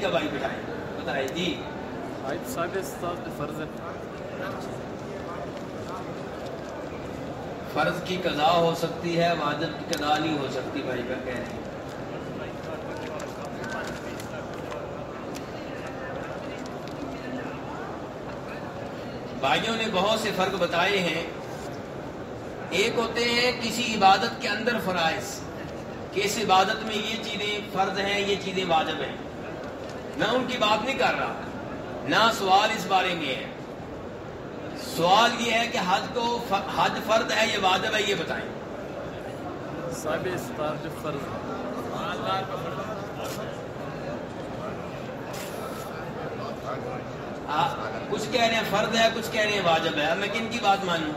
طریقہ بھائی بتائیں بتائیں جی صاحب فرض فرض کی قضا ہو سکتی ہے واجب کی قضا نہیں ہو سکتی بھائی کا کہہ رہے ہیں۔ بھائیوں نے بہت سے فرق بتائے ہیں۔ ایک ہوتے ہیں کسی عبادت کے اندر فرائض۔ کہ اس عبادت میں یہ چیزیں فرض ہیں یہ چیزیں واجب ہیں۔ میں ان کی بات نہیں کر رہا نہ سوال اس بارے میں ہے۔ سوال یہ ہے کہ حج کو حج فرد ہے یہ واجب ہے یہ بتائیں۔ صاحب فرض کچھ کہہ رہے ہیں فرد ہے کچھ کہہ رہے ہیں واجب ہے۔ میں کن کی بات مانوں؟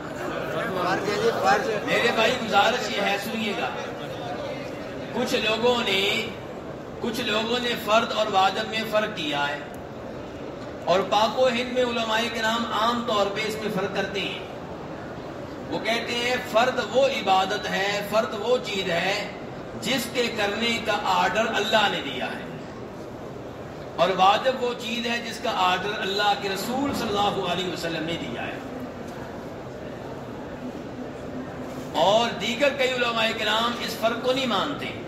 میرے بھائی گزارش یہ ہے سنیے گا۔ کچھ لوگوں نے کچھ لوگوں نے فرد اور واجب میں فرق کیا ہے۔ اور پاک و ہند میں علماء کے نام عام طور پہ اس میں فرق کرتے ہیں۔ وہ کہتے ہیں، فرد وہ عبادت ہے، فرد وہ چیز ہے جس کے کرنے کا آرڈر اللہ نے دیا ہے۔ اور واجب وہ چیز ہے جس کا آرڈر اللہ کے رسول صلی اللہ علیہ وسلم نے دیا ہے۔ اور دیگر کئی علماء کرام اس فرق کو نہیں مانتے۔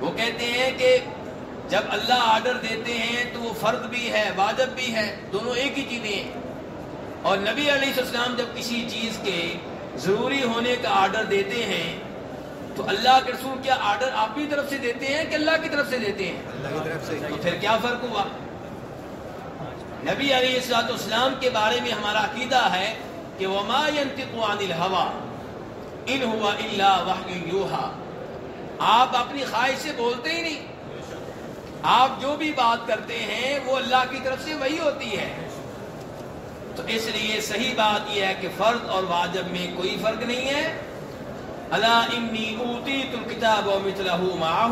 وہ کہتے ہیں کہ جب اللہ آرڈر دیتے ہیں تو وہ فرد بھی ہے واجب بھی ہے دونوں ایک ہی چیزیں ہیں۔ اور نبی علیہ السلام جب کسی چیز کے ضروری ہونے کا آرڈر دیتے ہیں تو اللہ کے رسول کیا آرڈر آپ کی طرف سے دیتے ہیں کہ اللہ کی طرف سے دیتے ہیں؟ اللہ کی طرف سے۔ تو پھر کیا فرق ہوا؟ نبی علیہ السلاط اسلام کے بارے میں ہمارا عقیدہ ہے کہ وما ينطق عن الهوى ان ہوا الا وحی آپ اپنی خواہش سے بولتے ہی نہیں۔ آپ جو بھی بات کرتے ہیں، وہ اللہ کی طرف سے وہی ہوتی ہے۔ تو اس لیے صحیح بات یہ ہے کہ فرض اور واجب میں کوئی فرق نہیں ہے۔ اللہ انی اوتیت الکتاب و مثلہ معہ۔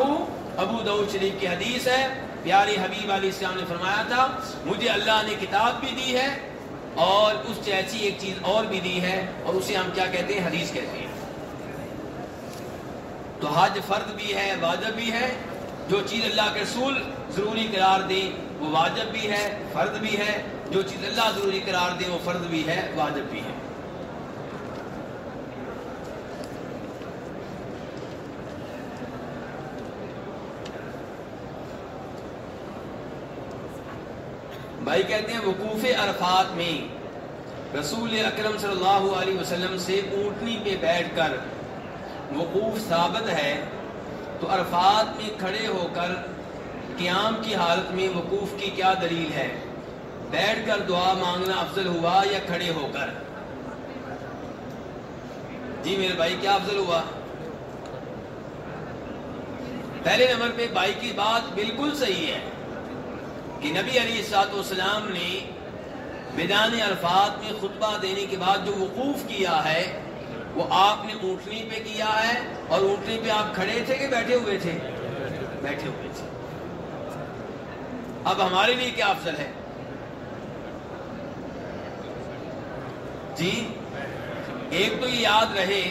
ابو داؤد شریف کی حدیث ہے۔ پیارے حبیب علیہ السلام نے فرمایا تھا، مجھے اللہ نے کتاب بھی دی ہے اور اس جیسی ایک چیز اور بھی دی ہے اور اسے ہم کیا کہتے ہیں؟ حدیث کہتے ہیں۔ تو حج فرد بھی ہے، واجب بھی ہے۔ جو چیز اللہ کے رسول ضروری قرار دیں، وہ واجب بھی ہے فرد بھی ہے۔ جو چیز اللہ ضروری قرار دیں، وہ فرد بھی ہے، واجب بھی ہے۔ بھائی کہتے ہیں، وقوف عرفات میں رسول اکرم صلی اللہ علیہ وسلم سے اونٹنی پہ بیٹھ کر وقوف ثابت ہے، تو عرفات میں کھڑے ہو کر قیام کی حالت میں وقوف کی کیا دلیل ہے؟ بیٹھ کر دعا مانگنا افضل ہوا یا کھڑے ہو کر؟ جی میرے بھائی، کیا افضل ہوا؟ پہلے نمبر پہ بھائی کی بات بالکل صحیح ہے کہ نبی علیہ السلاط والسلام نے میدان عرفات میں خطبہ دینے کے بعد جو وقوف کیا ہے وہ آپ نے اونٹنی پہ کیا ہے اور اونٹنی پہ آپ کھڑے تھے کہ بیٹھے ہوئے تھے؟ بیٹھے ہوئے تھے۔ اب ہمارے لیے کیا افضل ہے؟ جی ایک تو یہ یاد رہے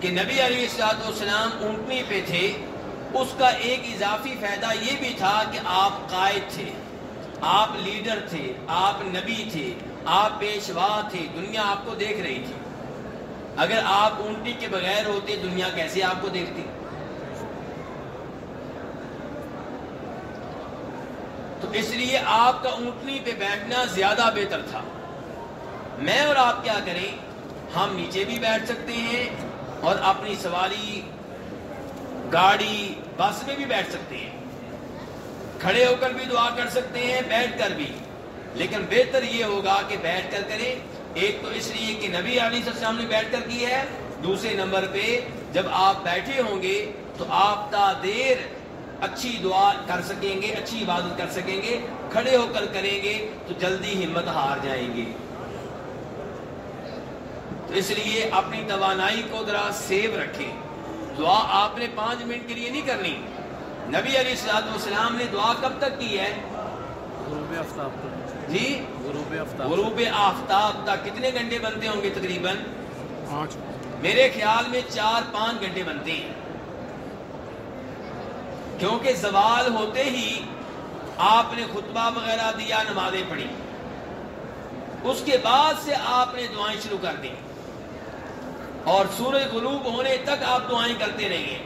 کہ نبی علیہ السلاط والسلام اونٹنی پہ تھے، اس کا ایک اضافی فائدہ یہ بھی تھا کہ آپ قائد تھے، آپ لیڈر تھے، آپ نبی تھے، آپ پیشوا تھے، دنیا آپ کو دیکھ رہی تھی۔ اگر آپ اونٹی کے بغیر ہوتے دنیا کیسے آپ کو دیکھتی؟ تو اس لیے آپ کا اونٹنی پہ بیٹھنا زیادہ بہتر تھا۔ میں اور آپ کیا کریں؟ ہم نیچے بھی بیٹھ سکتے ہیں اور اپنی سواری، گاڑی، بس میں بھی بیٹھ سکتے ہیں۔ کھڑے ہو کر بھی دعا کر سکتے ہیں، بیٹھ کر بھی۔ لیکن بہتر یہ ہوگا کہ بیٹھ کر کریں۔ ایک تو اس لیے کہ نبی علی السلام نے بیٹھ کر کی ہے دوسرے نمبر پہ جب آپ بیٹھے ہوں گے تو آپ تا دیر اچھی دعا کر سکیں گے اچھی عبادت کر سکیں گے کھڑے ہو کر کریں گے تو جلدی ہمت ہار جائیں گے۔ تو اس لیے اپنی توانائی کو ذرا سیو رکھیں۔ دعا آپ نے پانچ منٹ کے لیے نہیں کرنی۔ نبی علیہ والسلام نے دعا کب تک کی ہے؟ جی؟ غروب آفتاب تک کتنے گھنٹے بنتے ہوں گے تقریباً؟ میرے خیال میں چار پانچ گھنٹے بنتے ہیں۔ کیونکہ زوال ہوتے ہی آپ نے خطبہ وغیرہ دیا نمازیں پڑھی۔ اس کے بعد سے آپ نے دعائیں شروع کر دی اور سورج غروب ہونے تک آپ دعائیں کرتے رہیے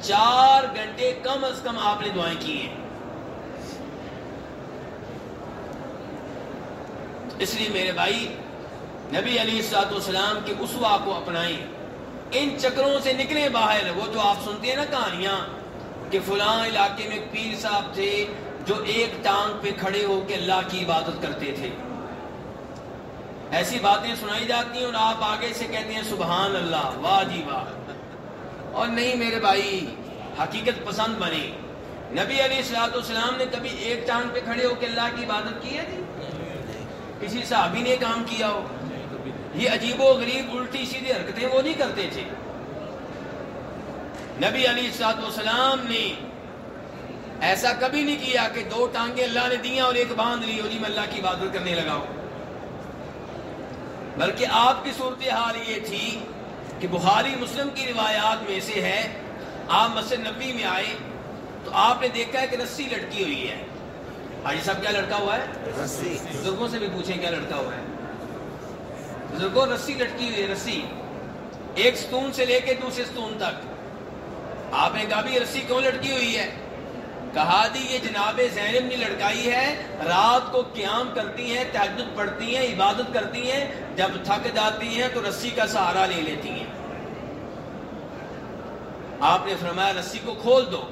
چار گھنٹے کم از کم آپ نے دعائیں کی ہیں۔ اس لیے میرے بھائی، نبی علی سات والسلام کے اسوا کو اپنائیں۔ ان چکروں سے نکلے باہر، وہ جو آپ سنتے ہیں نا کہانیاں کہ فلاں علاقے میں پیر صاحب تھے جو ایک ٹانگ پہ کھڑے ہو کے اللہ کی عبادت کرتے تھے۔ ایسی باتیں سنائی جاتی ہیں اور آپ آگے سے کہتے ہیں، سبحان اللہ، واہ جی واہ۔ اور نہیں میرے بھائی، حقیقت پسند بنے۔ نبی علیہ السلاۃ والسلام نے کبھی ایک ٹانگ پہ کھڑے ہو کے اللہ کی عبادت کی ہے جی؟ کسی صحابی نے کام کیا ہو۔ یہ عجیب و غریب الٹی سیدھی حرکتیں وہ نہیں کرتے تھے۔ نبی علی سات وسلام نے ایسا کبھی نہیں کیا کہ دو ٹانگیں اللہ نے دیا اور ایک باندھ لی جی میں اللہ کی عبادت کرنے لگا ہوں۔ بلکہ آپ کی صورتحال یہ تھی کہ بخاری مسلم کی روایات میں سے ہے، آپ مسجد نبی میں آئے تو آپ نے دیکھا ہے کہ رسی لٹکی ہوئی ہے۔ حاجی صاحب کیا لڑکا ہوا ہے؟ بزرگوں سے بھی پوچھیں کیا لڑکا ہوا ہے۔ بزرگوں رسی لٹکی ہوئی ہے رسی۔ ایک ستون سے لے کے دوسرے ستون تک۔ آپ نے کہا بھی رسی کیوں لٹکی ہوئی ہے؟ کہا دی یہ جناب زینب نے لڑکائی ہے۔ رات کو قیام کرتی ہیں تہجد پڑھتی ہیں عبادت کرتی ہیں۔ جب تھک جاتی ہیں تو رسی کا سہارا لے لیتی ہیں۔ آپ نے فرمایا رسی کو کھول دو۔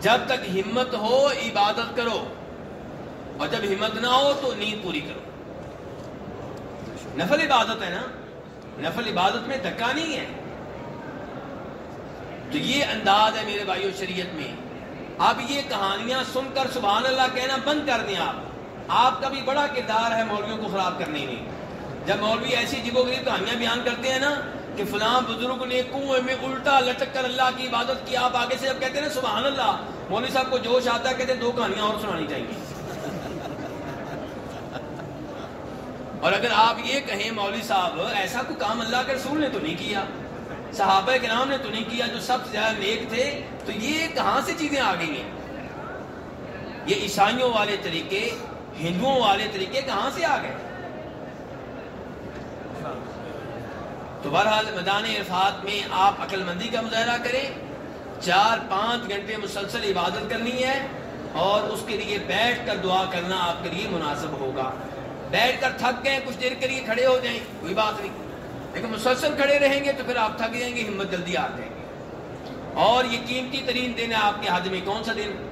جب تک ہمت ہو عبادت کرو اور جب ہمت نہ ہو تو نیند پوری کرو۔ نفل عبادت ہے نا؟ نفل عبادت میں دھکا نہیں ہے۔ تو یہ انداز ہے میرے بھائیو شریعت میں۔ اب یہ کہانیاں سن کر سبحان اللہ کہنا بند کر دیں آپ۔ آپ کا بھی بڑا کردار ہے مولویوں کو خراب کرنے میں۔ جب مولوی ایسی جیب و غریب کہانیاں بیان کرتے ہیں نا کہ فلاں بزرگ نے کنویں میں الٹا لٹک کر اللہ کی عبادت کی، آپ آگے سے جب کہتے ہیں سبحان اللہ، مولوی صاحب کو جوش آتا ہے، کہتے ہیں دو کہانیاں اور سنانی چاہیے۔ اور اگر آپ یہ کہیں مولوی صاحب، ایسا کوئی کام اللہ کے رسول نے تو نہیں کیا؟ صحابہ کرام نے تو نہیں کیا جو سب سے زیادہ نیک تھے؟ تو یہ کہاں سے چیزیں آ گئی ہیں؟ یہ عیسائیوں والے طریقے، ہندوؤں والے طریقے کہاں سے آ گئے؟ تو بہرحال میدان عرفات میں آپ عقل مندی کا مظاہرہ کریں۔ چار پانچ گھنٹے مسلسل عبادت کرنی ہے اور اس کے لیے بیٹھ کر دعا کرنا آپ کے لیے مناسب ہوگا۔ بیٹھ کر تھک گئے، کچھ دیر کے لیے کھڑے ہو جائیں، کوئی بات نہیں۔ لیکن مسلسل کھڑے رہیں گے تو پھر آپ تھک جائیں گے، ہمت جلدی آ جائیں گے اور یہ قیمتی ترین دن ہے آپ کے حد میں۔ کون سا دن؟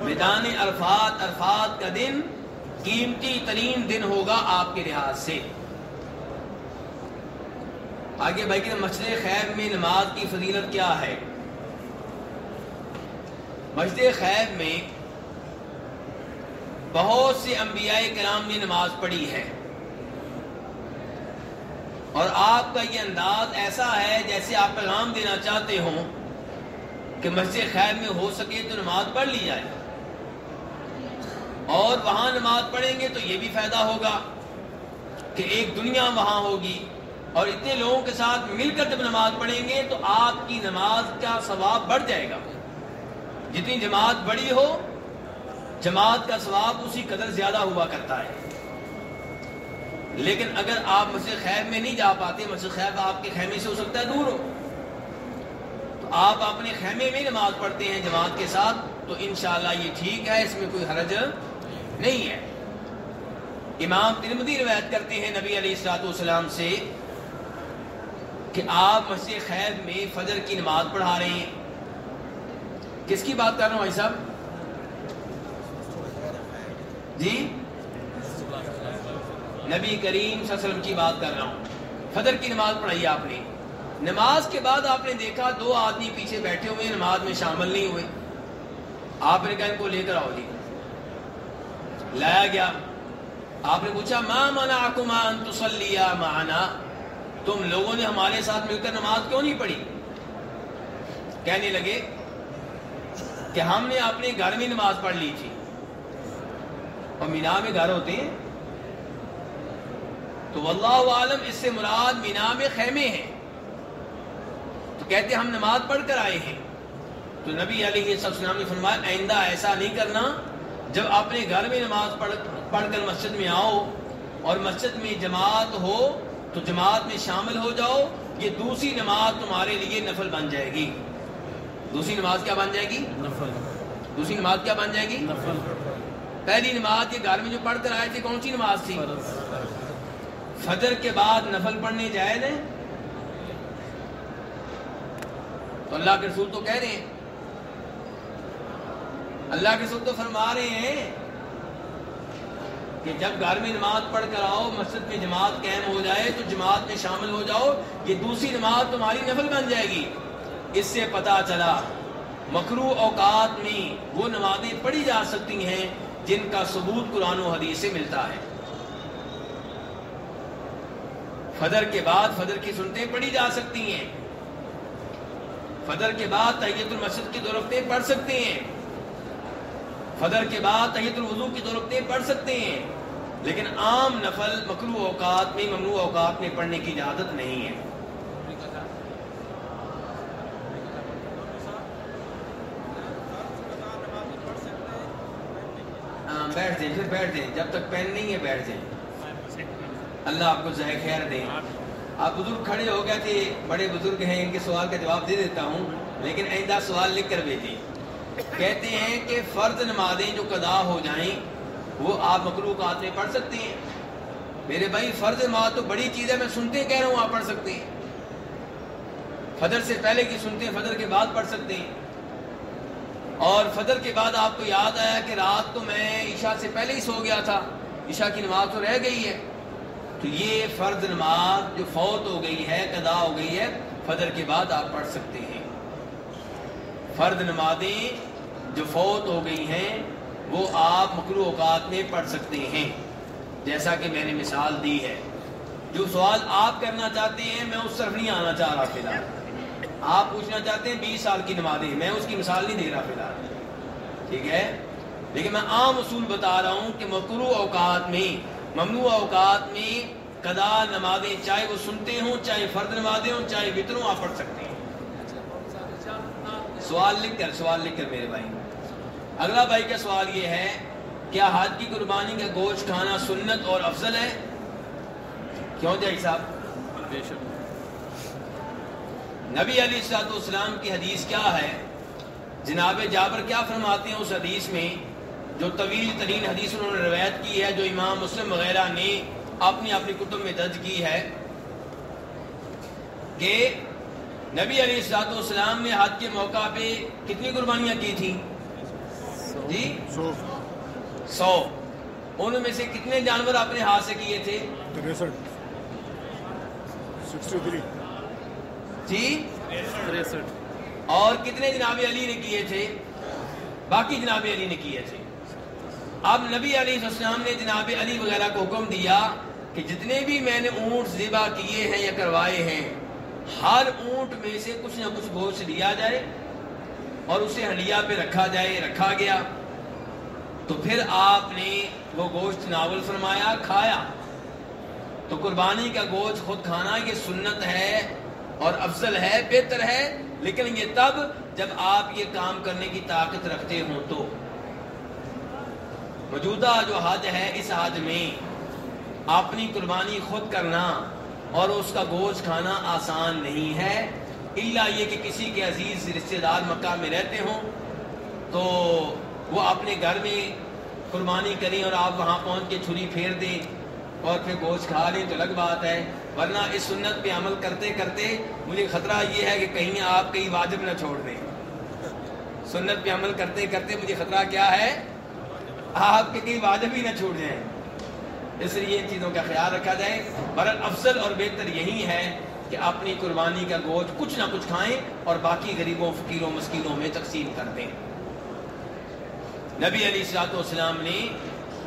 میدان عرفات عرفات کا دن قیمتی ترین دن ہوگا آپ کے لحاظ سے۔ آگے بھائی کہ مسجد خیب میں نماز کی فضیلت کیا ہے؟ مسجد خیب میں بہت سے انبیاء کرام نے نماز پڑھی ہے۔ اور آپ کا یہ انداز ایسا ہے جیسے آپ پیغام دینا چاہتے ہوں کہ مسجد خیر میں ہو سکے تو نماز پڑھ لی جائے۔ اور وہاں نماز پڑھیں گے تو یہ بھی فائدہ ہوگا کہ ایک دنیا وہاں ہوگی۔ اور اتنے لوگوں کے ساتھ مل کر جب نماز پڑھیں گے تو آپ کی نماز کا ثواب بڑھ جائے گا۔ جتنی جماعت بڑی ہو، جماعت کا ثواب اسی قدر زیادہ ہوا کرتا ہے۔ لیکن اگر آپ مسجد خیر میں نہیں جا پاتے، مسجد خیر آپ کے خیمے سے ہو سکتا ہے دور ہو۔ تو آپ اپنے خیمے میں نماز پڑھتے ہیں جماعت کے ساتھ، تو انشاءاللہ یہ ٹھیک ہے، اس میں کوئی حرج نہیں ہے۔ امام ترمدی روایت کرتے ہیں نبی علیہ السلاط والسلام سے کہ آپ مسجد خیر میں فجر کی نماز پڑھا رہے ہیں۔ کس کی بات کر رہا ہوں بھائی صاحب؟ جی؟ نبی کریم صلی اللہ علیہ وسلم کی بات کر رہا ہوں۔ فجر کی نماز پڑھائی آپ نے۔ نماز کے بعد آپ نے دیکھا دو آدمی پیچھے بیٹھے ہوئے نماز میں شامل نہیں ہوئے۔ آپ نے کہا ان کو لے کر آؤ جی۔ لایا گیا۔ آپ نے پوچھا، ما منعکما ان تصلیا معنا؟ تم لوگوں نے ہمارے ساتھ مل کر نماز کیوں نہیں پڑھی؟ کہنے لگے کہ ہم نے اپنے گھر میں نماز پڑھ لی تھی۔ اور مینا میں گھر ہوتے ہیں۔ تو واللہ عالم اس سے مراد مینا میں خیمے ہیں۔ تو کہتے ہم نماز پڑھ کر آئے ہیں۔ تو نبی علیہ السلام نے فرمایا، آئندہ ایسا نہیں کرنا۔ جب اپنے گھر میں نماز پڑھ پڑھ کر مسجد میں آؤ اور مسجد میں جماعت ہو تو جماعت میں شامل ہو جاؤ یہ دوسری نماز تمہارے لیے نفل بن جائے گی۔ دوسری نماز کیا بن جائے گی؟ نفل۔ دوسری نماز کیا بن جائے گی؟ نفل۔ پہلی نماز یہ گھر میں جو پڑھ کر آئے تھے کون سی نماز تھی؟ فجر کے بعد نفل پڑھنے جائز ہیں؟ تو اللہ کے رسول تو کہہ رہے ہیں۔ اللہ کے رسول تو فرما رہے ہیں کہ جب گھر میں نماز پڑھ کر آؤ، مسجد میں جماعت قائم ہو جائے تو جماعت میں شامل ہو جاؤ، یہ دوسری نماز تمہاری نفل بن جائے گی۔ اس سے پتا چلا، مکرو اوقات میں وہ نمازیں پڑھی جا سکتی ہیں جن کا ثبوت قرآن و حدیث سے ملتا ہے۔ فجر کے بعد فجر کی سنتیں پڑھی جا سکتی ہیں۔ فجر کے بعد تحیت المسجد کی دو پڑھ سکتے ہیں۔ فجر کے بعد تحیت الوضو کی دو رکھتے پڑھ سکتے ہیں۔ لیکن عام نفل مکرو اوقات میں، ممنوع اوقات میں پڑھنے کی اجازت نہیں ہے۔ ہاں، بیٹھ جائیں، پھر بیٹھ جائیں۔ جب تک پین نہیں ہے، بیٹھ جائیں۔ اللہ آپ کو ذائقہ خیر دیں آپ بزرگ کھڑے ہو گئے تھے، بڑے بزرگ ہیں، ان کے سوال کا جواب دے دیتا ہوں، لیکن آئندہ سوال لکھ کر بھیجیں کہتے ہیں کہ فرض نمازیں جو قضا ہو جائیں وہ آپ مخلوقات میں پڑھ سکتے ہیں۔ میرے بھائی، فرض نماز تو بڑی چیز ہے میں سنتے کہہ رہا ہوں، آپ پڑھ سکتے ہیں۔ فجر سے پہلے کی سنتے ہیں فجر کے بعد پڑھ سکتے ہیں۔ اور فجر کے بعد آپ کو یاد آیا کہ رات تو میں عشاء سے پہلے ہی سو گیا تھا۔ عشاء کی نماز تو رہ گئی ہے۔ تو یہ فرض نماز جو فوت ہو گئی ہے قضا ہو گئی ہے، فجر کے بعد آپ پڑھ سکتے ہیں۔ فرد نمازیں جو فوت ہو گئی ہیں وہ آپ مکرو اوقات میں پڑھ سکتے ہیں۔ جیسا کہ میں نے مثال دی ہے۔ جو سوال آپ کرنا چاہتے ہیں، میں اس طرف نہیں آنا چاہ رہا فی الحال۔ آپ پوچھنا چاہتے ہیں، بیس سال کی نمازیں، میں اس کی مثال نہیں دے رہا فی الحال۔ ٹھیک ہے؟ لیکن میں عام اصول بتا رہا ہوں کہ مکرو اوقات میں، ممنوع اوقات میں قضا نمازیں چاہے وہ سنتے ہوں، چاہے فرد نمازیں ہوں، چاہے وطروں آپ پڑھ سکتے ہیں۔ سوال لکھ کر، سوال لکھ کر میرے بھائی۔ اگلا بھائی کا سوال یہ ہے کیا حج کی قربانی کا گوشت کھانا سنت اور افضل ہے؟ کیوں جائی صاحب؟ نبی علی السلاط والسلام کی حدیث کیا ہے؟ جناب جابر کیا فرماتے ہیں اس حدیث میں؟ جو طویل ترین حدیث انہوں نے روایت کی ہے جو امام مسلم وغیرہ نے اپنی اپنی کتب میں درج کی ہے کہ نبی علیہ السلاط والسلام نے حج کے موقع پہ کتنی قربانیاں کی تھیں؟ جی؟ سو سو۔ ان میں سے کتنے جانور اپنے ہاتھ سے کیے تھے؟ تریسٹھ۔ Sixty three. جی؟ تریسٹھ۔ اور کتنے جناب علی نے کیے تھے؟ باقی جناب علی نے کیے تھے۔ اب نبی علیہ السلام نے جناب علی وغیرہ کو حکم دیا کہ جتنے بھی میں نے اونٹ ذبح کیے ہیں یا کروائے ہیں ہر اونٹ میں سے کچھ نہ کچھ گوشت لیا جائے اور اسے ہنڈیا پہ رکھا جائے رکھا گیا۔ تو پھر آپ نے وہ گوشت ناول فرمایا، کھایا۔ تو قربانی کا گوشت خود کھانا، یہ سنت ہے اور افضل ہے، بہتر ہے۔ لیکن یہ تب جب آپ یہ کام کرنے کی طاقت رکھتے ہوں تو۔ موجودہ جو حج ہے، اس حج میں اپنی قربانی خود کرنا اور اس کا گوشت کھانا آسان نہیں ہے۔ اللہ یہ کہ کسی کے عزیز رشتہ دار مکہ میں رہتے ہوں تو وہ اپنے گھر میں قربانی کریں اور آپ وہاں پہنچ کے چھری پھیر دیں اور پھر گوشت کھا لیں تو الگ بات ہے۔ ورنہ اس سنت پہ عمل کرتے کرتے مجھے خطرہ یہ ہے کہ کہیں آپ کہیں واجب نہ چھوڑ دیں۔ سنت پہ عمل کرتے کرتے مجھے خطرہ کیا ہے؟ آپ کے کہیں واجب ہی نہ چھوڑ جائیں۔ اس لیے ان چیزوں کا خیال رکھا جائے۔ برل افضل اور بہتر یہی ہے کہ اپنی قربانی کا گوشت کچھ نہ کچھ کھائیں اور باقی غریبوں، فقیروں، مسکینوں میں تقسیم کر دیں۔ نبی علی السلاط والسلام نے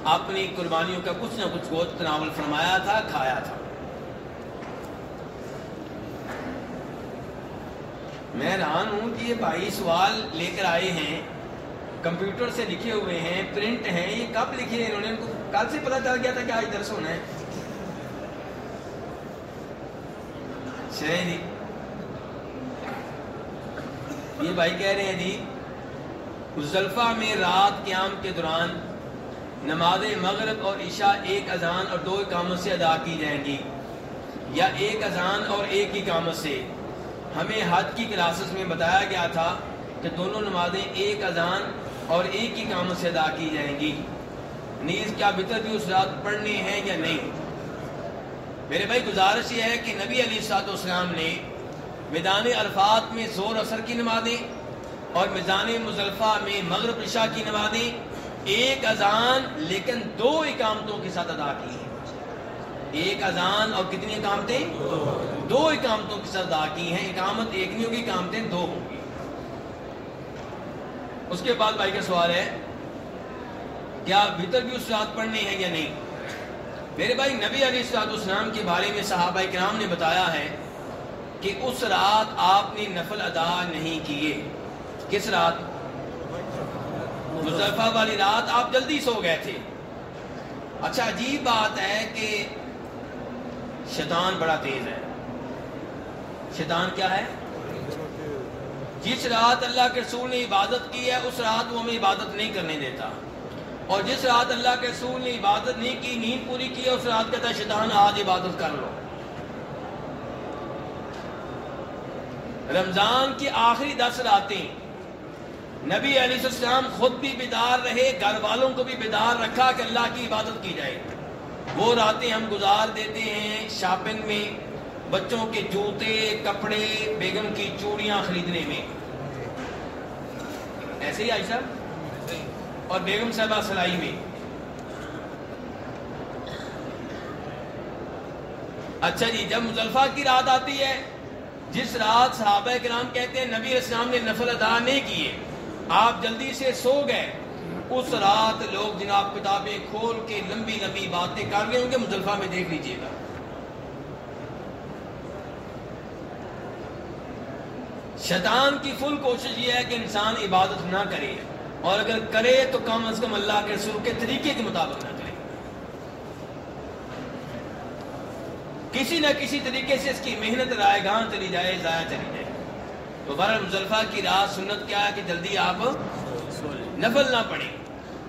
اپنی قربانیوں کا کچھ نہ کچھ گوشت تناول فرمایا تھا، کھایا تھا۔ میں حیران ہوں کہ یہ بھائی سوال لے کر آئے ہیں، کمپیوٹر سے لکھے ہوئے ہیں، پرنٹ ہیں، یہ کب لکھے ہیں؟ انہوں نے ان کو کل سے پتا چل گیا تھا کہ آج درس ہونا ہے۔ شہ جی یہ بھائی کہہ رہے ہیں جی مزلفہ میں رات قیام کے دوران نماز مغرب اور عشاء ایک اذان اور دو اقامت سے ادا کی جائیں گی، یا ایک اذان اور ایک اقامت سے۔ ہمیں حد کی کلاسز میں بتایا گیا تھا کہ دونوں نمازیں ایک اذان اور ایک ہی کاموں سے ادا کی جائیں گی۔ نیز کیا بطر بھی اس رات پڑھنے ہیں یا نہیں؟ میرے بھائی، گزارش یہ ہے کہ نبی علی سات اسلام نے میدان عرفات میں زور اثر کی نمازیں اور میدان مزلفہ میں مغرب عشاء کی نمازیں ایک اذان لیکن دو اقامتوں کے ساتھ ادا کی ہیں۔ ایک اذان اور کتنی اقامتیں؟ دو اقامتوں کے ساتھ ادا کی ہیں۔ اقامت ایک نہیں ہوگی، اقامتیں دو ہوں گی۔ اس کے بعد بھائی کا سوال ہے، کیا بھیتر بھی اس رات پڑھنے ہیں یا نہیں؟ میرے بھائی، نبی علی السلاط اسلام کے بارے میں صحابہ کرام نے بتایا ہے کہ اس رات آپ نے نفل ادا نہیں کیے۔ کس رات؟ مصطفیٰ والی رات آپ جلدی سو گئے تھے۔ اچھا عجیب بات ہے کہ شیطان بڑا تیز ہے۔ شیطان کیا ہے؟ جس رات اللہ کے رسول نے عبادت کی ہے، اس رات وہ ہمیں عبادت نہیں کرنے دیتا۔ اور جس رات اللہ کے رسول نے عبادت نہیں کی، نیند پوری کی ہے اس رات کہتا ہے، شیطان، آج عبادت کر لو۔ رمضان کی آخری دس راتیں نبی علیہ السلام خود بھی بیدار رہے، گھر والوں کو بھی بیدار رکھا کہ اللہ کی عبادت کی جائے۔ وہ راتیں ہم گزار دیتے ہیں شاپنگ میں، بچوں کے جوتے، کپڑے، بیگم کی چوڑیاں خریدنے میں۔ ایسے ہی عائشہ؟ اور بیگم صاحبہ سلائی میں۔ اچھا جی جب مزلفہ کی رات آتی ہے، جس رات صحابہ کرام کہتے ہیں نبی اسلام نے نفل ادا نہیں کیے آپ جلدی سے سو گئے۔ اس رات لوگ جناب کتابیں کھول کے لمبی لمبی باتیں کر رہے ہوں گے مزلفہ میں دیکھ لیجیے گا۔ شیطان کی فل کوشش یہ ہے کہ انسان عبادت نہ کرے، اور اگر کرے تو کم از کم اللہ کے رسول کے طریقے کے مطابق نہ کرے۔ کسی نہ کسی طریقے سے اس کی محنت، رائے گاہ چلی جائے، ضائع چلی جائے۔ تو مزلفہ کی رات سنت کیا ہے کہ جلدی آپ نفل نہ پڑھیں۔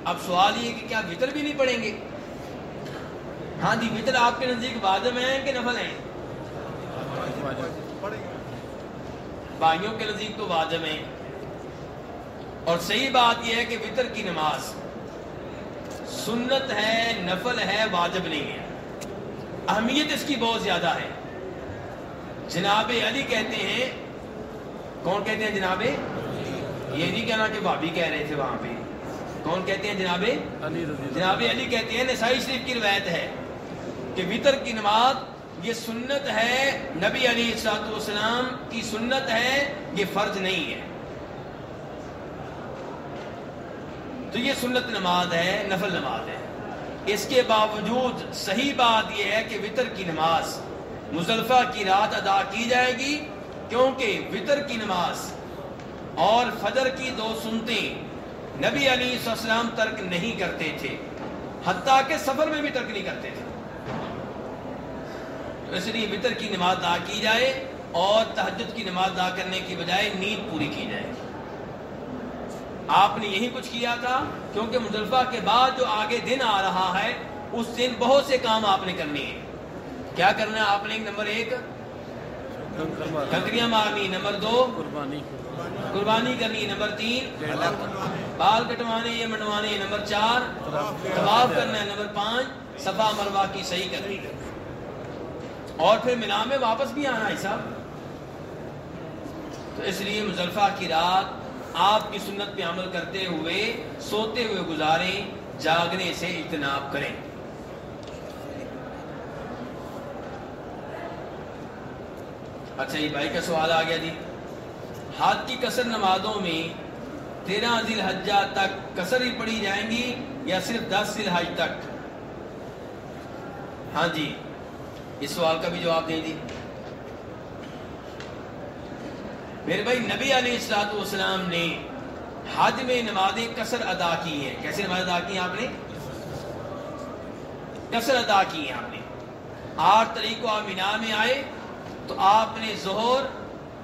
اب سوال یہ کہ کیا وطر بھی نہیں پڑھیں گے؟ ہاں جی وطر آپ کے نزدیک واجب ہیں کہ نفل ہیں؟ بھائیوں کے نزدیک تو واجب ہیں۔ اور صحیح بات یہ ہے کہ وطر کی نماز سنت ہے، نفل ہے، واجب نہیں ہے۔ اہمیت اس کی بہت زیادہ ہے۔ جناب علی کہتے ہیں کون کہتے ہیں جناب؟ یہ نہیں کہنا کہ بھابھی کہہ رہے تھے وہاں پہ۔ کون کہتے ہیں جناب؟ جناب علی کہتے ہیں نسائی شریف کی روایت ہے کہ وطر کی نماز یہ سنت ہے نبی علی السلاط والسلام کی سنت ہے یہ فرض نہیں ہے۔ تو یہ سنت نماز ہے نفل نماز ہے۔ اس کے باوجود صحیح بات یہ ہے کہ وطر کی نماز مزلفہ کی رات ادا کی جائے گی کیونکہ وطر کی نماز اور فجر کی دو سنتیں نبی علی السلام ترک نہیں کرتے تھے، حتیٰ کہ سفر میں بھی ترک نہیں کرتے تھے۔ تو اس لیے وطر کی نماز ادا کی جائے اور تحجد کی نماز ادا کرنے کی بجائے نیند پوری کی جائے۔ آپ نے یہی کچھ کیا تھا؟ کیونکہ مزلفہ کے بعد جو آگے دن آ رہا ہے، اس دن بہت سے کام آپ نے کرنے ہیں۔ کیا کرنا ہے آپ نے؟ نمبر ایک کنکریاں مارنی نمبر دو. قربانی. کرنی نمبر تین. بال کٹوانے یا منڈوانے نمبر چار. طواف کرنا ہے نمبر پانچ. صفا مروا کی صحیح کرنی. اور پھر ملا میں واپس بھی آنا ہے صاحب. تو اس لیے مزلفہ کی رات آپ کی سنت پہ عمل کرتے ہوئے سوتے ہوئے گزاریں جاگنے سے اجتناب کریں۔ اچھا یہ بھائی کا سوال آ گیا جی۔ ہاتھ کی کثر نمازوں میں تیرہ ذی الحجہ تک کثر ہی پڑی جائیں گی یا صرف دس ذی الحج تک؟ ہاں جی اس سوال کا بھی جواب دیں جی۔ میرے بھائی، نبی علیہ السلاط والسلام نے حج میں نمازیں کثر ادا کی ہیں۔ کیسے نماز ادا کی ہیں آپ نے؟ کثر ادا کی ہیں آپ نے۔ آٹھ تاریخ کو آپ مینا میں آئے۔ تو آپ نے ظہر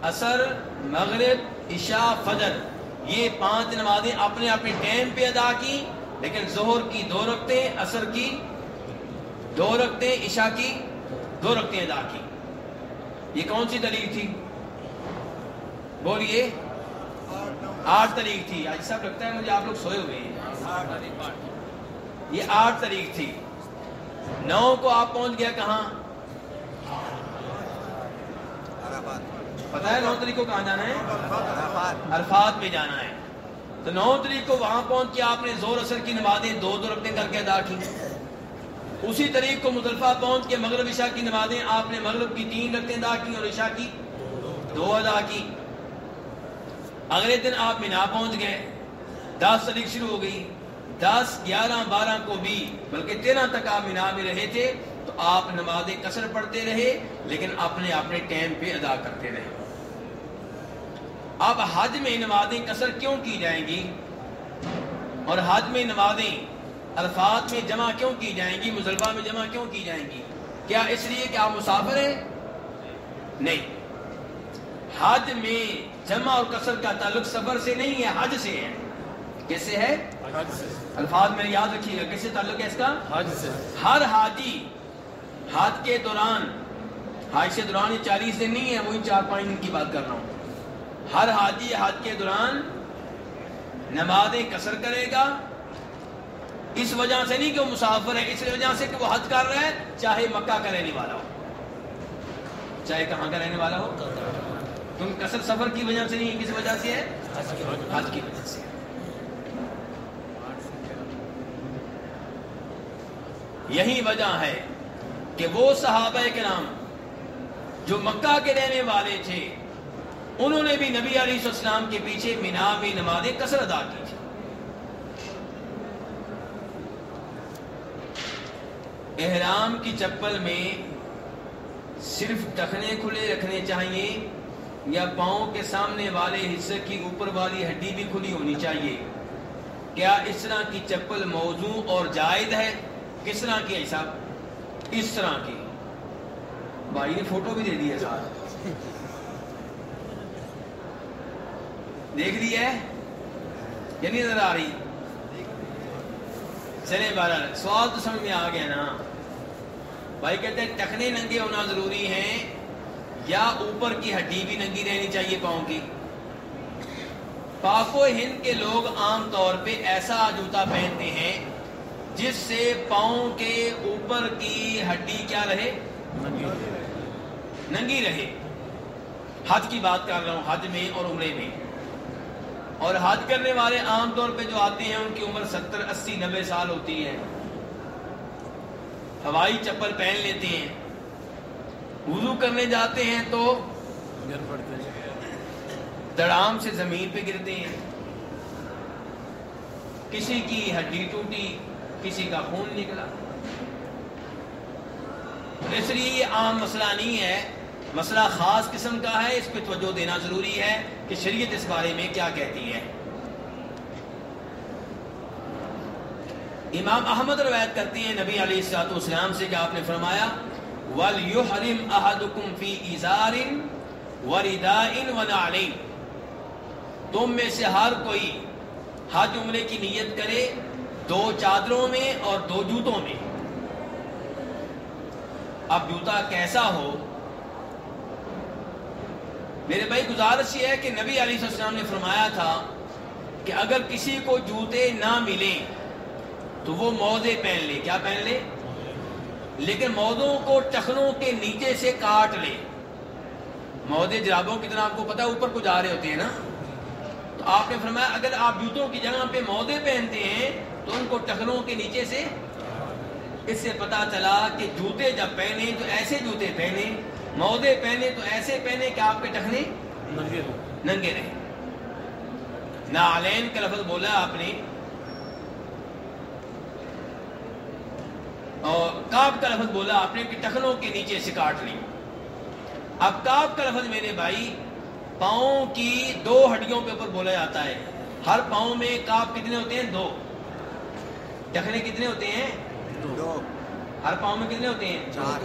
اثر مغرب، عشاء، فجر یہ پانچ نمازیں اپنے اپنے ٹائم پہ ادا کی، لیکن ظہر کی دو رکھتے اثر کی دو رکھتے عشاء کی دو رکھتے ادا کی۔ یہ کون سی دلیل تھی؟ بولیے۔ آٹھ تاریخ تھی۔ آج سب لگتا ہے مجھے آپ لوگ سوئے ہوئے ہیں۔ یہ آٹھ تاریخ تھی۔ نو کو آپ پہنچ گیا کہاں؟ پتا ہے نو تاریخ کو کہاں جانا ہے؟ عرفات میں جانا ہے۔ تو نو تاریخ کو وہاں پہنچ کے آپ نے زور اثر کی نمازیں دو دو رکھتے کر کے ادا کی۔ اسی طریق کو مطلفہ پہنچ کے مغرب عشاء کی نمازیں آپ نے مغرب کی تین رکھتے ادا کی اور عشاء کی دو ادا کی۔ اگلے دن آپ مینا پہنچ گئے۔ دس تاریخ شروع ہو گئی۔ دس گیارہ بارہ کو بھی بلکہ تیرہ تک آپ مینا میں رہے تھے۔ تو آپ نماز کثر پڑھتے رہے لیکن اپنے اپنے ٹائم پہ ادا کرتے رہے۔ اب حج میں نمازیں کثر کیوں کی جائیں گی؟ اور حج میں نمازیں الفاظ میں جمع کیوں کی جائیں گی؟ مزلبہ میں جمع کیوں کی جائیں گی؟ کیا اس لیے کہ آپ مسافر ہیں؟ نہیں۔ حج میں جمع اور کثر کا تعلق سفر سے نہیں ہے حج سے ہے۔ کس سے ہے؟ الفاظ میں یاد رکھیے گا کس سے تعلق ہے اس کا؟ حج سے۔ ہر حاجی حج کے دوران حج سے دوران یہ چالیس دن نہیں ہے وہی چار پانچ دن کی بات کر رہا ہوں۔ ہر حاجی حج کے دوران نمازیں کثر کرے گا۔ اس وجہ سے نہیں کہ وہ مسافر ہے اس وجہ سے کہ وہ حج کر رہا ہے چاہے مکہ کا رہنے والا ہو۔ چاہے کہاں کا رہنے والا ہو؟ تم کثر سفر کی وجہ سے نہیں کس وجہ سے ہے؟ حج کی وجہ سے۔ یہی وجہ ہے کہ وہ صحابہ کے نام جو مکہ کے رہنے والے تھے، انہوں نے بھی نبی علیہ السلام کے پیچھے مینا میں نماز کثر ادا کی تھی۔ احرام کی چپل میں صرف ٹخنے کھلے رکھنے چاہیے یا پاؤں کے سامنے والے حصے کی اوپر والی ہڈی بھی کھلی ہونی چاہیے؟ کیا اس طرح کی چپل موضوع اور جائز ہے؟ کس طرح کی ایسا اس طرح کی۔ بھائی نے فوٹو بھی دے دی ہے ساتھ دیکھ لی ہے؟ یا نہیں نظر آ رہی چلے بارہ، سوال تو سمجھ میں آ گیا نا۔ بھائی کہتے ہیں ٹکنے ننگے ہونا ضروری ہیں یا اوپر کی ہڈی بھی ننگی رہنی چاہیے پاؤں کی؟ پاک و ہند کے لوگ عام طور پہ ایسا جوتا پہنتے ہیں جس سے پاؤں کے اوپر کی ہڈی کیا رہے؟ ننگی رہے۔ حج کی بات کر رہا ہوں حج میں اور عمرے میں۔ اور حج کرنے والے عام طور پہ جو آتے ہیں ان کی عمر ستر اسی نبے سال ہوتی ہے۔ ہوائی چپل پہن لیتے ہیں۔ وضو کرنے جاتے ہیں تو دڑام سے زمین پہ گرتے ہیں۔ کسی کی ہڈی ٹوٹی کسی کا خون نکلا۔ اس لیے یہ عام مسئلہ نہیں ہے۔ مسئلہ خاص قسم کا ہے۔ اس پہ توجہ دینا ضروری ہے کہ شریعت اس بارے میں کیا کہتی ہے۔ امام احمد روایت کرتے ہیں نبی علیہ السلاط والسلام سے کہ آپ نے فرمایا، وَلْيُحْرِمْ أَحَدُكُمْ فِي إِزَارٍ وَرِدَائٍ وَنَعْلِينَ۔ تم میں سے ہر کوئی حج عمرے کی نیت کرے دو چادروں میں اور دو جوتوں میں۔ اب جوتا کیسا ہو؟ میرے بھائی، گزارش یہ ہے کہ نبی علیہ السلام نے فرمایا تھا کہ اگر کسی کو جوتے نہ ملیں تو وہ موزے پہن لے۔ کیا پہن لے؟ لیکن موزوں کو ٹخنوں کے نیچے سے کاٹ لے۔ موزے جرابوں کی طرح آپ کو پتا اوپر کو جا رہے ہوتے ہیں نا۔ تو آپ نے فرمایا، اگر آپ جوتوں کی جگہ پہ موزے پہنتے ہیں تو ان کو ٹخنوں کے نیچے سے اس سے پتا چلا کہ جوتے جب پہنے تو ایسے جوتے پہنے موزے پہنے تو ایسے پہنے کہ آپ کے ٹخنے ننگے رہے۔ نالین کا لفظ بولا آپ نے۔ اور کاب کا لفظ بولا آپ نے کہ ٹخنوں کے نیچے سے کاٹ لی اب کاب کا لفظ میرے بھائی پاؤں کی دو ہڈیوں کے اوپر بولا جاتا ہے۔ ہر پاؤں میں کاب کتنے ہوتے ہیں؟ دو۔ ٹخنے کتنے ہوتے ہیں؟ دو۔ ہر پاؤں میں کتنے ہوتے ہیں؟ چار۔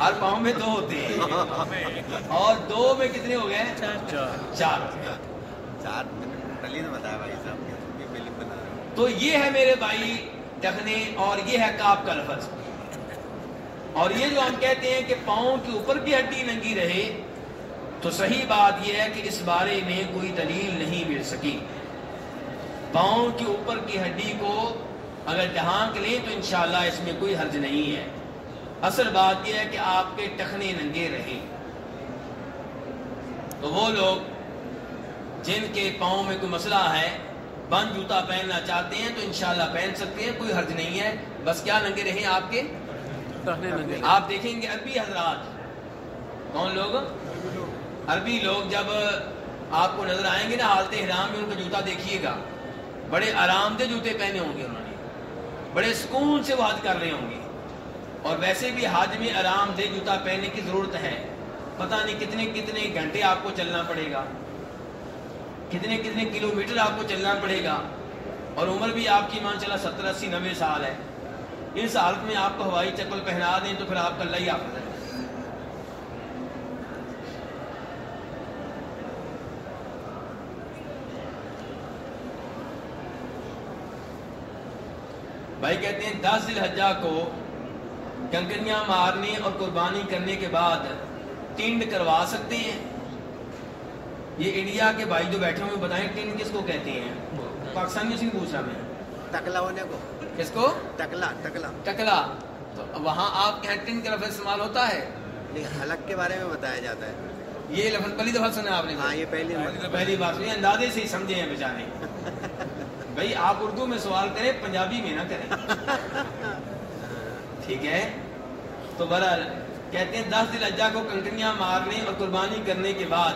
ہر پاؤں میں دو ہوتے ہیں۔ اور دو میں کتنے ہو گئے؟ چار۔ چار۔ تو یہ ہے میرے بھائی ٹخنے اور یہ ہے کاپ کا لفظ۔ اور یہ جو ہم کہتے ہیں کہ پاؤں کے اوپر کی ہڈی ننگی رہے تو صحیح بات یہ ہے کہ اس بارے میں کوئی دلیل نہیں مل سکی۔ پاؤں کے اوپر کی ہڈی کو اگر ڈھانک لیں تو انشاءاللہ اس میں کوئی حرج نہیں ہے۔ اصل بات یہ ہے کہ آپ کے ٹخنے ننگے رہیں۔ تو وہ لوگ جن کے پاؤں میں کوئی مسئلہ ہے بند جوتا پہننا چاہتے ہیں تو انشاءاللہ پہن سکتے ہیں کوئی حرج نہیں ہے۔ بس کیا ننگے رہیں آپ کے؟ آپ دیکھیں گے عربی حضرات۔ کون لوگ؟ عربی لوگ جب آپ کو نظر آئیں گے نا حالت حرام میں ان کا جوتا دیکھیے گا۔ بڑے آرام دہ جوتے پہنے ہوں گے انہوں نے۔ بڑے سکون سے وہ حج کر رہے ہوں گے۔ اور ویسے بھی حج میں آرام دہ جوتا پہننے کی ضرورت ہے۔ پتہ نہیں کتنے کتنے گھنٹے آپ کو چلنا پڑے گا۔ کتنے کتنے کلو میٹر آپ کو چلنا پڑے گا۔ اور عمر بھی آپ کی مان چلا ستر اسی نوے سال ہے۔ اس حالت میں آپ کو ہوائی چپل پہنا دیں تو پھر آپ کا اللہ ہی حافظ ہے بھائی کہتے ہیں دس الحجہ کو کنکریاں مارنے اور قربانی کرنے کے بعد ٹنڈ کروا سکتے ہیں؟ یہ انڈیا کے بھائی جو بیٹھے ہوئے بتائیں ٹنڈ کس کو کہتے ہیں؟ پاکستانی سے پوچھ رہا میں۔ ٹکلا ہونے کو۔ کس کو؟ ٹکلا ٹکلا تو وہاں آپ کے یہاں ٹنڈ کا لفظ استعمال ہوتا ہے؟ حلق کے بارے میں بتایا جاتا ہے۔ یہ لفظ پہلی دفعہ سنا آپ نے۔ ہاں یہ پہلی پہلی بات سنی اندازے سے ہی سمجھے ہیں بیچارے۔ بھائی، آپ اردو میں سوال کریں، پنجابی میں نہ کریں۔ ٹھیک ہے؟ تو بہرحال کہتے ہیں، دس دل اجا کو کنکریاں مارنے اور قربانی کرنے کے بعد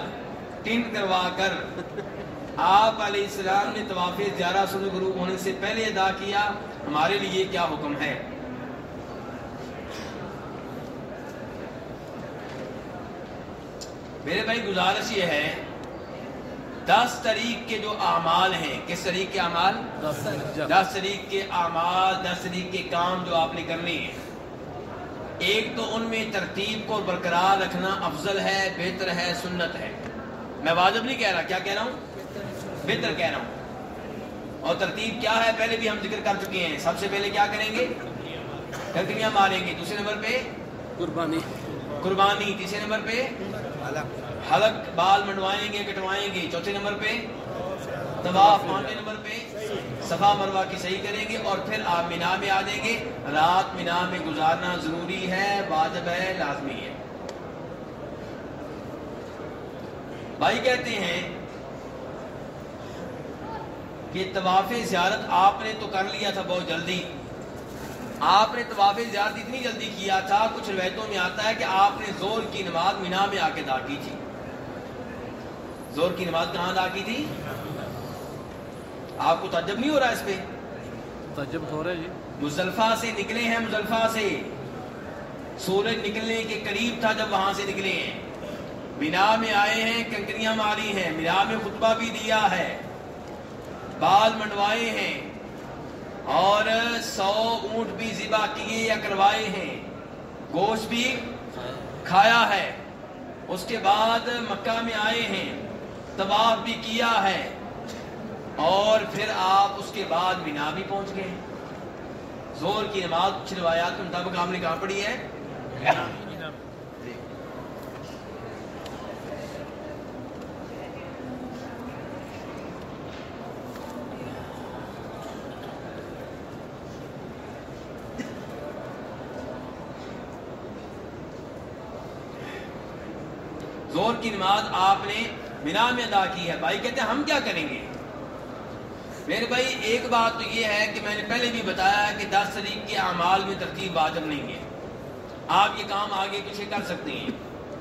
ٹنٹ کروا کر آپ علیہ السلام نے طواف زیارہ سن گرو ہونے سے پہلے ادا کیا، ہمارے لیے کیا حکم ہے؟ میرے بھائی، گزارش یہ ہے دس طریق کے جو اعمال ہیں کس طریق کے اعمال؟ دس طریق کے اعمال دس طریق کے کام جو آپ نے کرنے ہیں۔ ایک تو ان میں ترتیب کو برقرار رکھنا افضل ہے بہتر ہے سنت ہے۔ میں واجب نہیں کہہ رہا کیا کہہ رہا ہوں؟ بہتر کہہ رہا ہوں۔ اور ترتیب کیا ہے؟ پہلے بھی ہم ذکر کر چکے ہیں۔ سب سے پہلے کیا کریں گے؟ کنکریاں ماریں گے۔ دوسرے نمبر پہ؟ قربانی۔ قربانی۔ تیسرے نمبر پہ؟ حلق بال منڈوائیں گے، کٹوائیں گے، چوتھے نمبر پہ طواف پانچویں نمبر پہ صفا مروا کی صحیح کریں گے اور پھر آپ مینا میں آ جائیں گے۔ رات مینا میں گزارنا ضروری ہے، واجب ہے، لازمی ہے۔ بھائی کہتے ہیں کہ طواف زیارت آپ نے تو کر لیا تھا بہت جلدی۔ آپ نے طواف زیارت اتنی جلدی کیا تھا، کچھ روایتوں میں آتا ہے کہ آپ نے زور کی نماز مینا میں آ کے ادا کی تھی۔ زور کی نماز کہاں ادا کی تھی؟ آپ کو تعجب نہیں ہو رہا اس پہ؟ تجب ہو رہا ہے جی۔ مزدلفہ سے نکلے ہیں مزدلفہ سے۔ سورج نکلنے کے قریب تھا جب وہاں سے نکلے ہیں۔ مینا میں آئے ہیں کنکریاں ماری ہیں۔ مینا میں خطبہ بھی دیا ہے۔ بال منڈوائے ہیں۔ اور سو اونٹ بھی ذبح کیے یا کروائے ہیں۔ گوشت بھی کھایا ہے۔ اس کے بعد مکہ میں آئے ہیں۔ طواف بھی کیا ہے۔ اور پھر آپ اس کے بعد مینا بھی پہنچ گئے۔ زور کی نماز کچھ روایات کے مطابق آپ نے کہاں پڑھی ہے۔ زور کی نماز آپ نے مینا میں ادا کی ہے۔ بھائی کہتے ہیں، ہم کیا کریں گے؟ میرے بھائی، ایک بات تو یہ ہے کہ میں نے پہلے بھی بتایا کہ دس طریق کے اعمال میں ترتیب واجب نہیں ہے۔ آپ یہ کام آگے پیچھے کر سکتے ہیں۔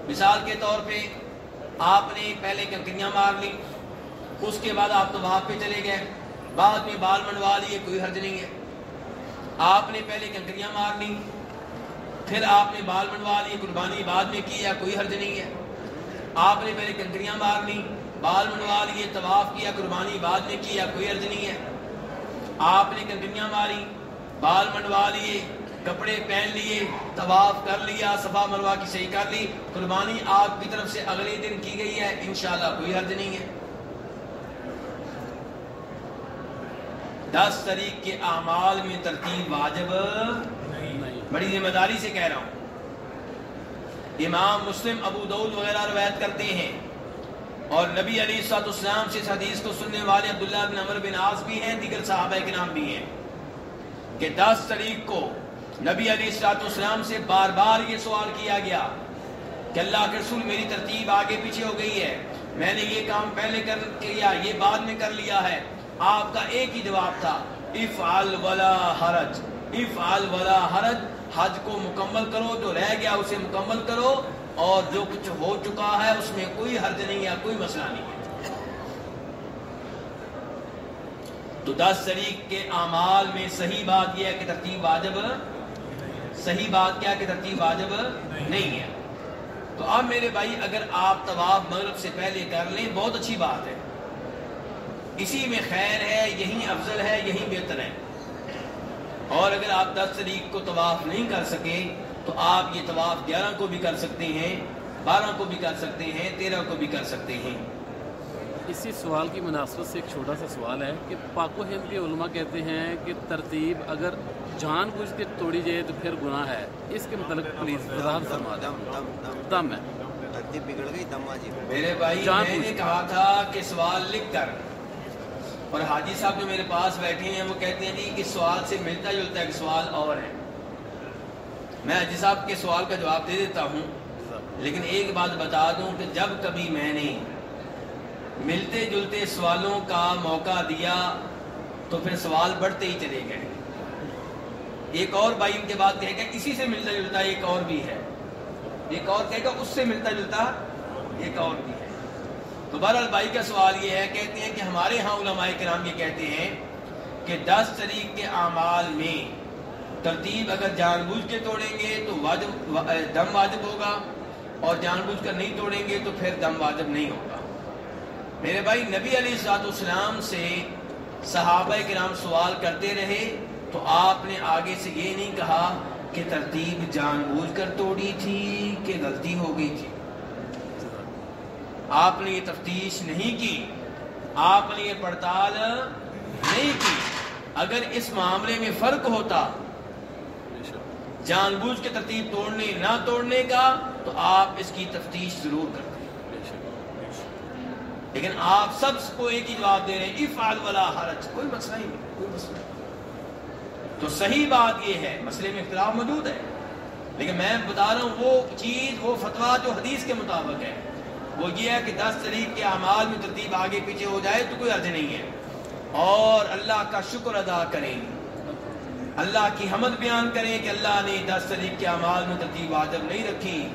مثال کے طور پہ، آپ نے پہلے کنکریاں مار لی اس کے بعد آپ تو وہاں پہ چلے گئے، بعد میں بال منڈوا لیے، کوئی حرج نہیں ہے۔ آپ نے پہلے کنکریاں مار لی پھر آپ نے بال منڈوا لیے، قربانی بعد میں کی یا کوئی حرج نہیں ہے۔ آپ نے پہلے کنکریاں مار لی بال منڈوا لیے طواف کیا قربانی بعد میں کی یا کوئی عرض نہیں ہے۔ آپ نے کنکریاں ماری بال منڈوا لیے کپڑے پہن لیے طواف کر لیا صفا مروا کی صحیح کر لی۔ قربانی آپ کی طرف سے اگلے دن کی گئی ہے انشاءاللہ کوئی حرج نہیں ہے۔ دس تاریخ کے اعمال میں ترتیب واجب۔ نہیں۔ بڑی ذمہ داری سے کہہ رہا ہوں۔ امام مسلم ابو دعود وغیرہ روایت کرتے ہیں۔ اور نبی علی سات اسلام سے اس حدیث کو سننے والے عبداللہ بن عمر بن عاص بھی ہیں، دیگر صحابہ کے نام بھی ہیں۔ کہ دس تاریخ کو نبی علی سات اسلام سے بار بار یہ سوال کیا گیا کہ اللہ کے رسول میری ترتیب آگے پیچھے ہو گئی ہے، میں نے یہ کام پہلے کر کیا یہ بعد میں کر لیا ہے، آپ کا ایک ہی جواب تھا، افعل ولا حرج۔ افعل ولا حرج حج کو مکمل کرو، جو رہ گیا اسے مکمل کرو، اور جو کچھ ہو چکا ہے اس میں کوئی حرج نہیں ہے کوئی مسئلہ نہیں ہے۔ تو دس تاریخ کے اعمال میں صحیح بات یہ ہے کہ ترتیب واجب، صحیح بات کیا کہ ترتیب واجب نہیں ہے۔ تو اب میرے بھائی، اگر آپ طواف مغرب سے پہلے کر لیں، بہت اچھی بات ہے۔ اسی میں خیر ہے، یہی افضل ہے، یہی بہتر ہے۔ اور اگر آپ دس تاریخ کو طواف نہیں کر سکے تو آپ یہ طواف گیارہ کو بھی کر سکتے ہیں بارہ کو بھی کر سکتے ہیں تیرہ کو بھی کر سکتے ہیں۔ اسی سوال کی مناسبت سے ایک چھوٹا سا سوال ہے کہ پاک و ہند کے علماء کہتے ہیں کہ ترتیب اگر جان بوجھ کے توڑی جائے تو پھر گناہ ہے۔ اس کے متعلق پلیز وضاحت فرما دیں۔ دم ہے۔ ترتیب بگڑ گئی دم واجب میرے بھائی میں نے کہا تھا کہ سوال لکھ کر۔ اور حاجی صاحب جو میرے پاس بیٹھے ہیں، وہ کہتے ہیں جی اس سوال سے ملتا جلتا ایک سوال اور ہے۔ میں حاجی صاحب کے سوال کا جواب دے دیتا ہوں، لیکن ایک بات بتا دوں کہ جب کبھی میں نے ملتے جلتے سوالوں کا موقع دیا تو پھر سوال بڑھتے ہی چلے گئے۔ ایک اور بھائی ان کے بعد کہے گا اسی سے ملتا جلتا ایک اور بھی ہے۔ ایک اور کہے گا اس سے ملتا جلتا ایک اور بھی ہے۔ تو بہرحال بھائی کا سوال یہ ہے، کہتے ہیں کہ ہمارے ہاں علماء کرام یہ کہتے ہیں کہ دس تاریخ کے اعمال میں ترتیب اگر جان بوجھ کے توڑیں گے تو واجب، دم واجب ہوگا اور جان بوجھ کر نہیں توڑیں گے تو پھر دم واجب نہیں ہوگا۔ میرے بھائی، نبی علی سات اسلام سے صحابہ کرام سوال کرتے رہے تو آپ نے آگے سے یہ نہیں کہا کہ ترتیب جان بوجھ کر توڑی تھی کہ غلطی ہو گئی تھی۔ آپ نے یہ تفتیش نہیں کی، آپ نے یہ پڑتال نہیں کی۔ اگر اس معاملے میں فرق ہوتا، جان بوجھ کے ترتیب توڑنے نہ توڑنے کا، تو آپ اس کی تفتیش ضرور کرتے لیکن آپ سب کو ایک ہی جواب دے رہے ہیں افعال ولا حرج، کوئی مسئلہ ہی نہیں، کوئی مسئلہ نہیں۔ تو صحیح بات یہ ہے، مسئلے میں اختلاف موجود ہے۔ لیکن میں بتا رہا ہوں، وہ چیز، وہ فتویٰ جو حدیث کے مطابق ہے وہ یہ ہے کہ دس طریق کے اعمال میں ترتیب آگے پیچھے ہو جائے تو کوئی عرض نہیں ہے۔ اور اللہ کا شکر ادا کریں۔ اللہ کی حمد بیان کریں کہ اللہ نے دس طریق کے اعمال میں ترتیب واجب نہیں رکھی۔